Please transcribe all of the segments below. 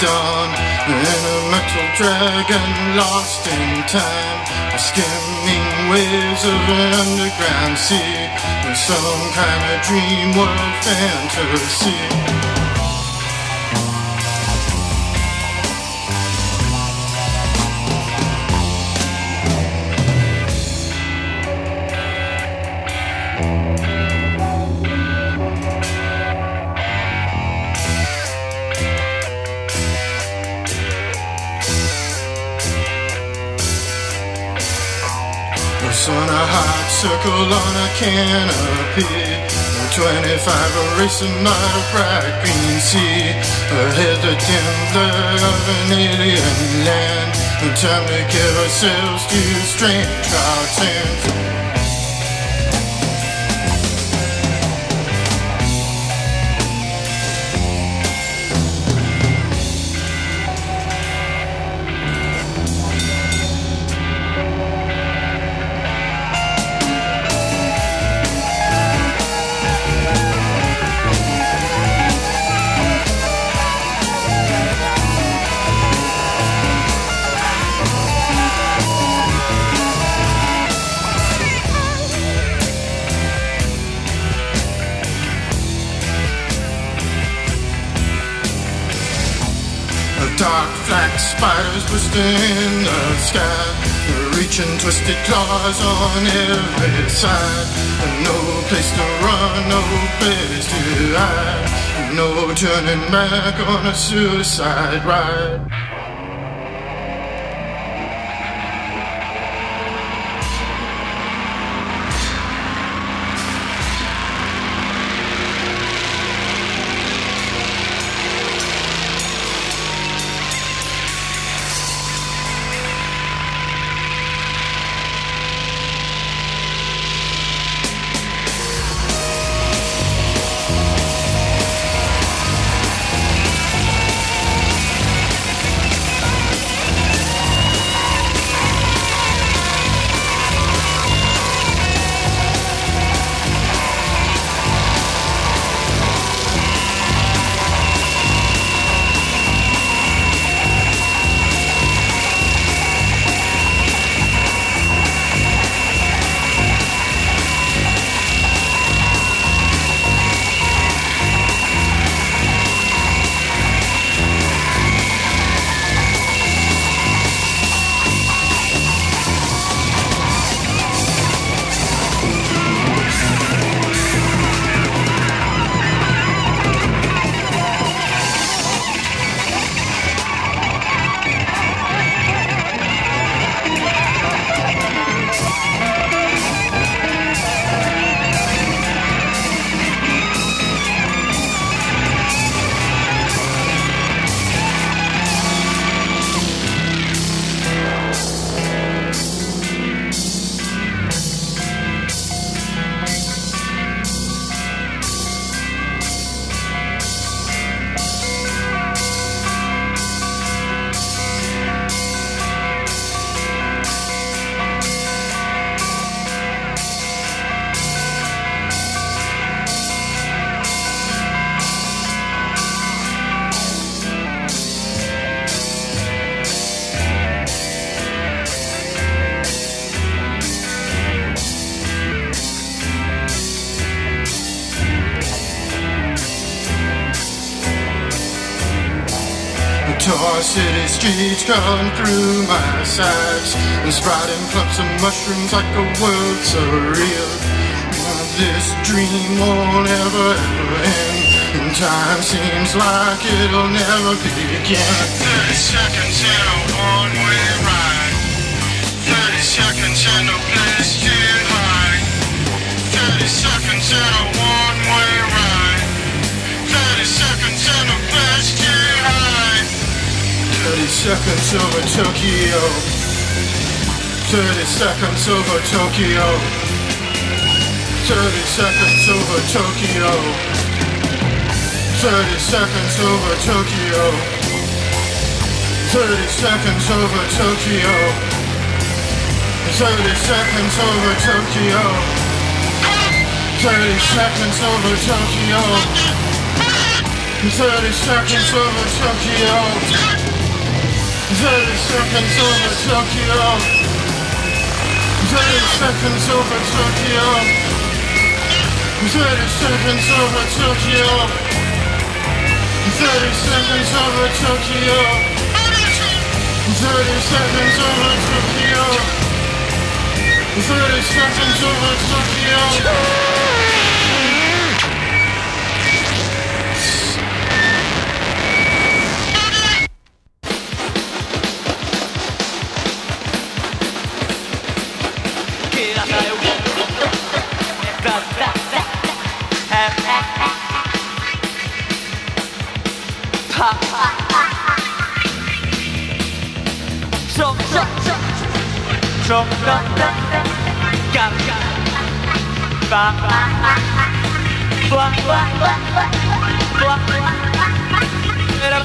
dawn In a metal dragon lost in time A Skimming waves of an underground sea Some kind of dream world fantasy circle on a canopy. 25 a racing out a bright green sea. Ahead the dim blur of an alien land. Time to give ourselves to strange hearts and Black spiders twisting in the sky. Reaching twisted claws on every side. No place to run, no place to hide. No turning back on a suicide ride city streets crawling through my sides And sprouting clumps of mushrooms like a world surreal This dream won't ever, ever end. And time seems like it'll never begin. 30 seconds in a one-way ride. 30 seconds and no place to hide 30 seconds in a one-way ride. 30 seconds and no place to hide 30 seconds over Tokyo. 30 seconds over Tokyo. 30 seconds over Tokyo. 30 seconds over Tokyo. 30 seconds over Tokyo. 30 seconds over Tokyo. 30 seconds over Tokyo. 30 seconds over Tokyo. 30 seconds over Tokyo. 30 seconds over Tokyo. 30 seconds over Tokyo. 30 seconds over Tokyo. 30 seconds over Tokyo. 30 seconds over Tokyo. 中的感发光光光那那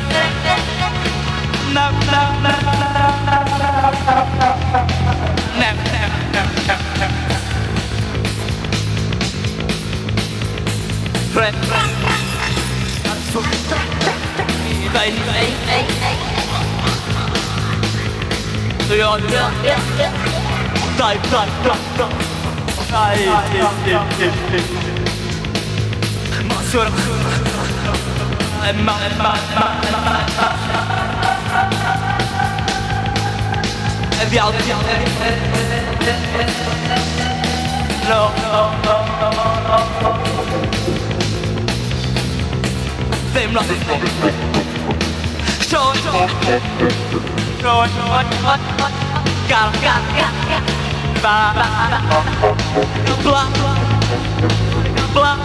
那那那那那那 Dai, dai, dai, dai. Dai, dai, dai. Masur. Ma, eh, ma, eh, ma, eh, ma. E via, via. No, no, no, no, no. Fem no, no, no, show. Show, show. Got, got, got, got. Ba, ba, ba. Blah, blah. Blah.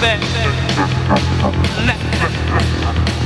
Then, Battle,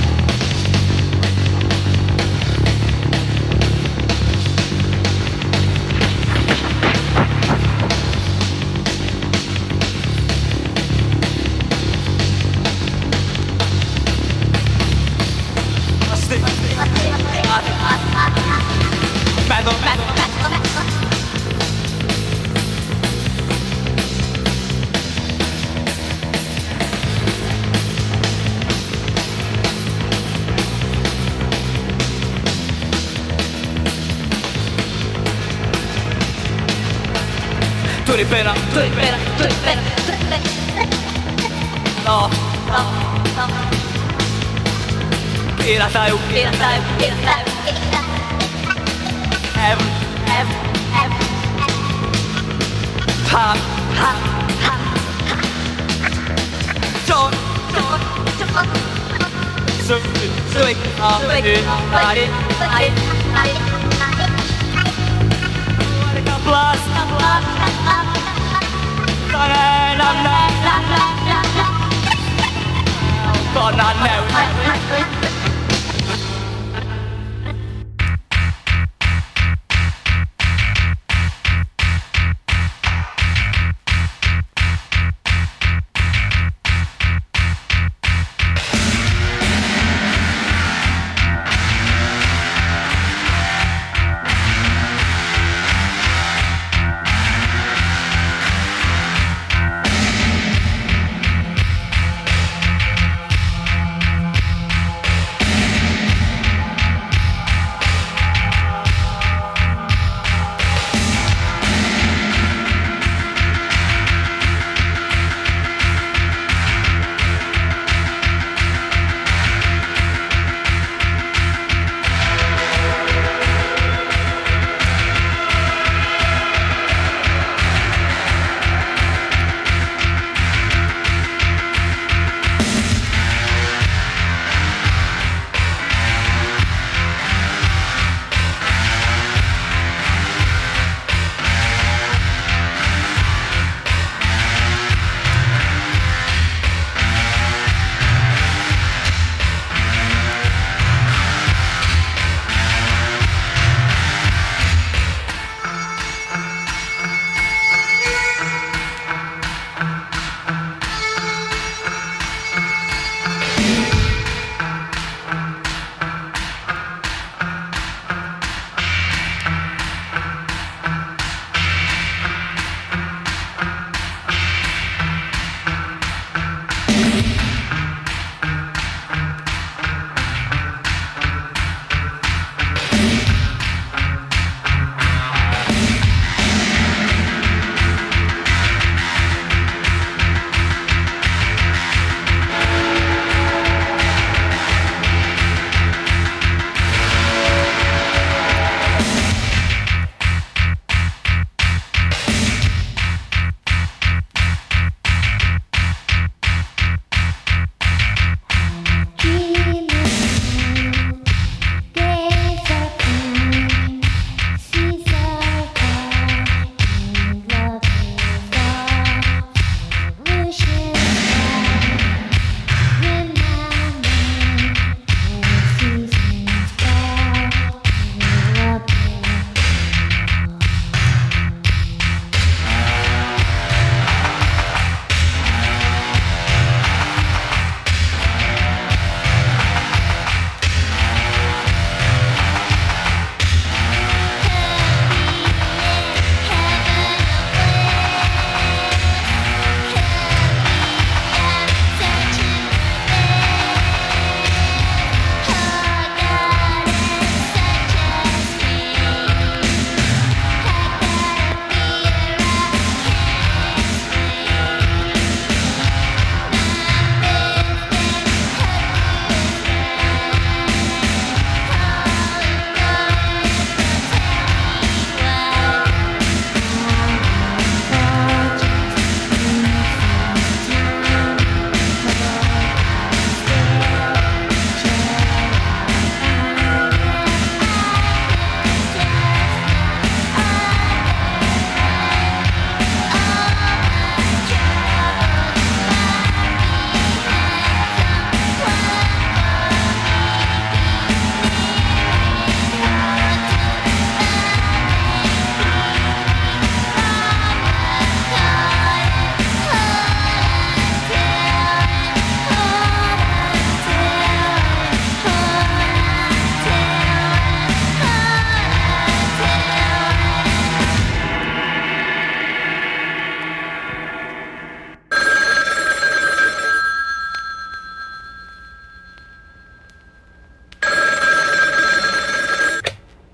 最笨了，最笨了，最笨了，最笨了。No no no。Get us out, get us out, get us out, get us out. Heaven, heaven, heaven. Ha ha ha ha. John, John, John. Sweet, sweet, sweet, sweet, sweet, sweet, sweet. I know.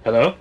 Hello?